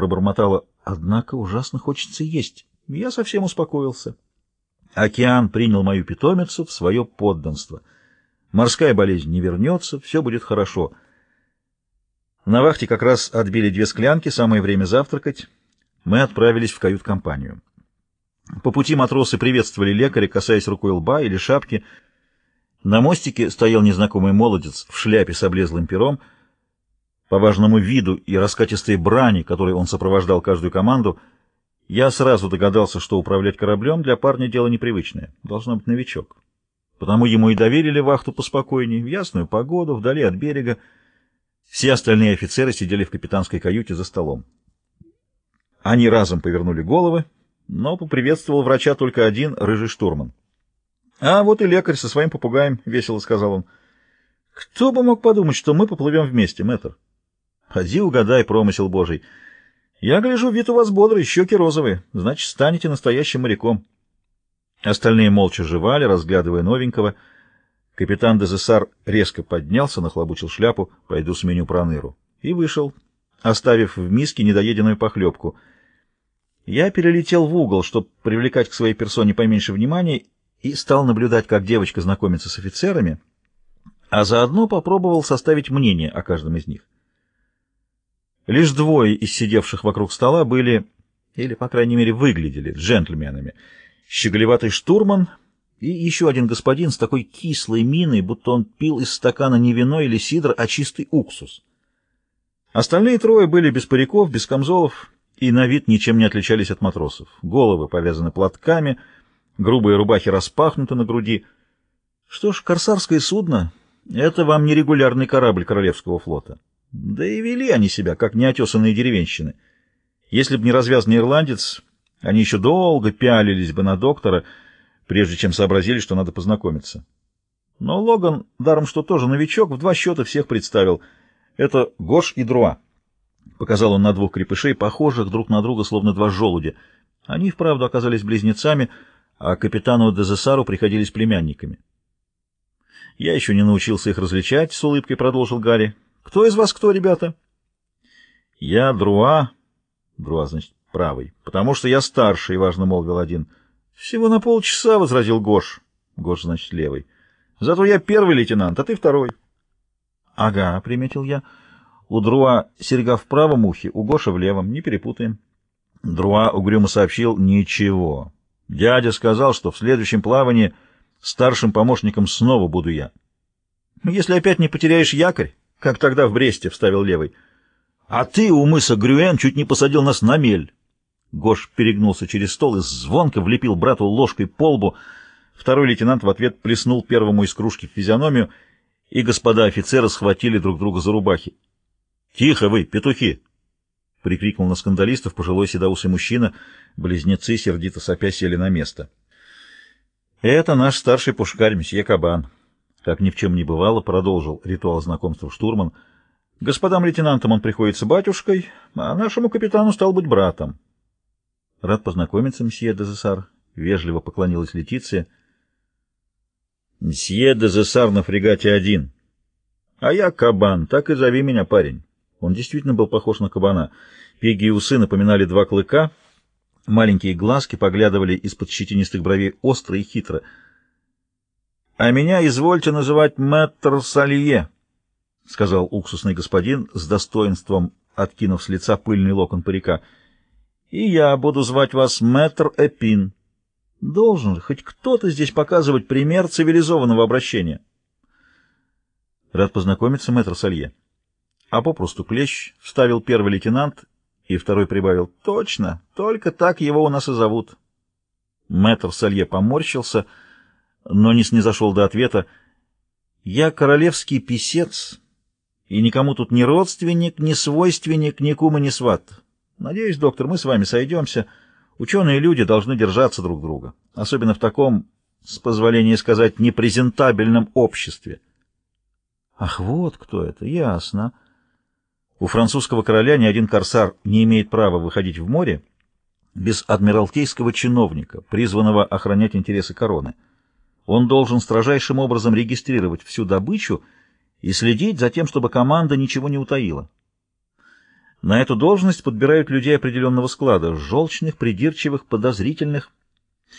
пробормотала, однако ужасно хочется есть. Я совсем успокоился. Океан принял мою питомицу в свое подданство. Морская болезнь не вернется, все будет хорошо. На вахте как раз отбили две склянки, самое время завтракать. Мы отправились в кают-компанию. По пути матросы приветствовали лекаря, касаясь рукой лба или шапки. На мостике стоял незнакомый молодец в шляпе с облезлым пером. По важному виду и раскатистой брани, которой он сопровождал каждую команду, я сразу догадался, что управлять кораблем для парня дело непривычное. Должно быть новичок. Потому ему и доверили вахту поспокойнее, в ясную погоду, вдали от берега. Все остальные офицеры сидели в капитанской каюте за столом. Они разом повернули головы, но поприветствовал врача только один, рыжий штурман. — А вот и лекарь со своим попугаем, — весело сказал он. — Кто бы мог подумать, что мы поплывем вместе, мэтр? — Ходи угадай, промысел божий. Я гляжу, вид у вас бодрый, щеки розовые, значит, станете настоящим моряком. Остальные молча жевали, разглядывая новенького. Капитан Дезессар резко поднялся, нахлобучил шляпу, пойду сменю проныру, и вышел, оставив в миске недоеденную похлебку — я перелетел в угол, чтобы привлекать к своей персоне поменьше внимания, и стал наблюдать, как девочка знакомится с офицерами, а заодно попробовал составить мнение о каждом из них. Лишь двое из сидевших вокруг стола были, или, по крайней мере, выглядели джентльменами. Щеголеватый штурман и еще один господин с такой кислой миной, будто он пил из стакана не вино или сидр, а чистый уксус. Остальные трое были без париков, без камзолов, и на вид ничем не отличались от матросов. Головы повязаны платками, грубые рубахи распахнуты на груди. Что ж, корсарское судно — это вам не регулярный корабль Королевского флота. Да и вели они себя, как неотесанные деревенщины. Если б не развязанный ирландец, они еще долго пялились бы на доктора, прежде чем сообразили, что надо познакомиться. Но Логан, даром что тоже новичок, в два счета всех представил. Это Гош и Друа. Показал он на двух крепышей, похожих друг на друга, словно два желудя. Они, вправду, оказались близнецами, а капитану Дезессару приходились племянниками. «Я еще не научился их различать», — с улыбкой продолжил Гарри. «Кто из вас кто, ребята?» «Я Друа». Друа, значит, правый. «Потому что я старший», — важно молвил один. «Всего на полчаса», — возразил Гош. Гош, значит, левый. «Зато я первый лейтенант, а ты второй». «Ага», — приметил я. У Друа серьга в правом ухе, у Гоша в левом. Не перепутаем. Друа угрюмо сообщил «Ничего». Дядя сказал, что в следующем плавании старшим помощником снова буду я. «Если опять не потеряешь якорь, как тогда в Бресте», — вставил левый. «А ты у мыса Грюэн чуть не посадил нас на мель». Гош перегнулся через стол и звонко влепил брату ложкой по лбу. Второй лейтенант в ответ плеснул первому из кружки в физиономию, и господа офицеры схватили друг друга за рубахи. «Тихо вы, петухи!» — прикрикнул на скандалистов пожилой седоусый мужчина. Близнецы сердито сопя сели на место. «Это наш старший пушкарь, месье Кабан». Как ни в чем не бывало, продолжил ритуал знакомства штурман. «Господам лейтенантам он приходится батюшкой, а нашему капитану стал быть братом». «Рад познакомиться, месье Дезессар», — вежливо поклонилась Летиция. «Мсье Дезессар на фрегате один. А я Кабан, так и зови меня, парень». Он действительно был похож на кабана. Пеги и усы напоминали два клыка, маленькие глазки поглядывали из-под щетинистых бровей остро и хитро. — А меня извольте называть мэтр Салье, — сказал уксусный господин с достоинством, откинув с лица пыльный локон парика. — И я буду звать вас мэтр Эпин. Должен же хоть кто-то здесь показывать пример цивилизованного обращения. — Рад познакомиться, мэтр Салье а попросту Клещ, — вставил первый лейтенант, и второй прибавил. — Точно, только так его у нас и зовут. Мэтр Салье поморщился, но не снизошел до ответа. — Я королевский писец, и никому тут ни родственник, ни свойственник, ни кума, ни сват. Надеюсь, доктор, мы с вами сойдемся. Ученые люди должны держаться друг друга, особенно в таком, с позволения сказать, непрезентабельном обществе. — Ах, вот кто это, ясно. — у французского короля ни один корсар не имеет права выходить в море без адмиралтейского чиновника, призванного охранять интересы короны. Он должен строжайшим образом регистрировать всю добычу и следить за тем, чтобы команда ничего не утаила. На эту должность подбирают людей определенного склада, желчных, придирчивых, подозрительных,